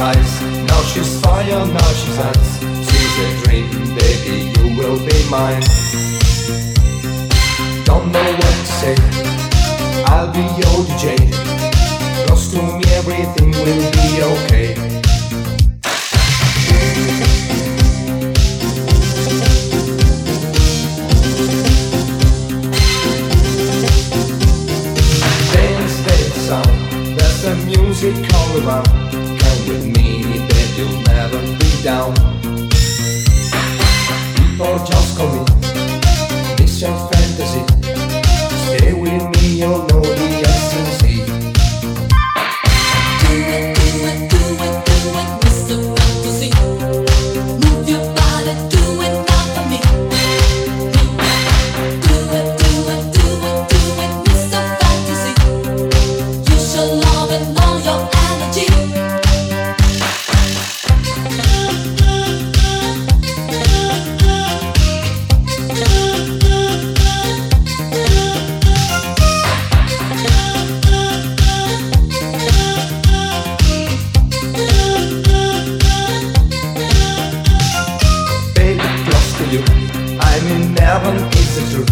eyes. Now she's fire, now she's ice. She's a dream, baby, you will be mine. Don't know what to say. I'll be your DJ. Close to me, everything will be okay. music all around with me, then you'll never be down. People just call me Mission you. I'm in heaven, it's the truth.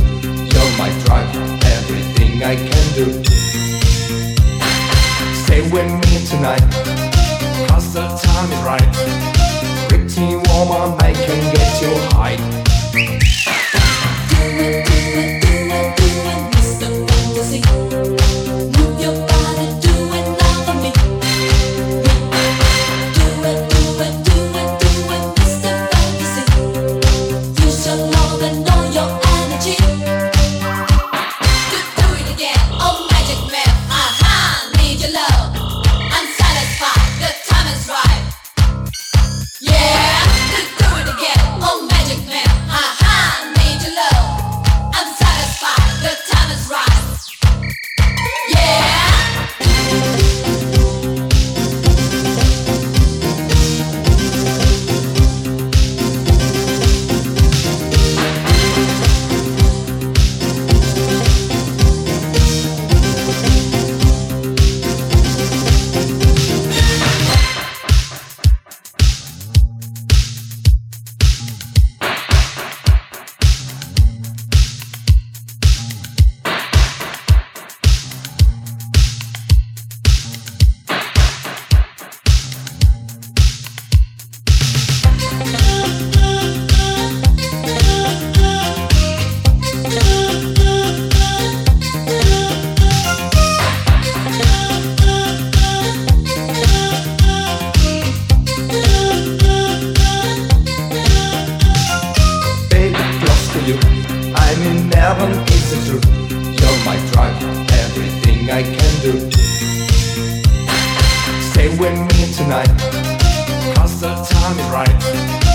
You're my drive, everything I can do. Stay with me tonight, cause the time is right. Pretty woman, I can get you high. You're my drive, everything I can do. Stay with me tonight, cause the time is right.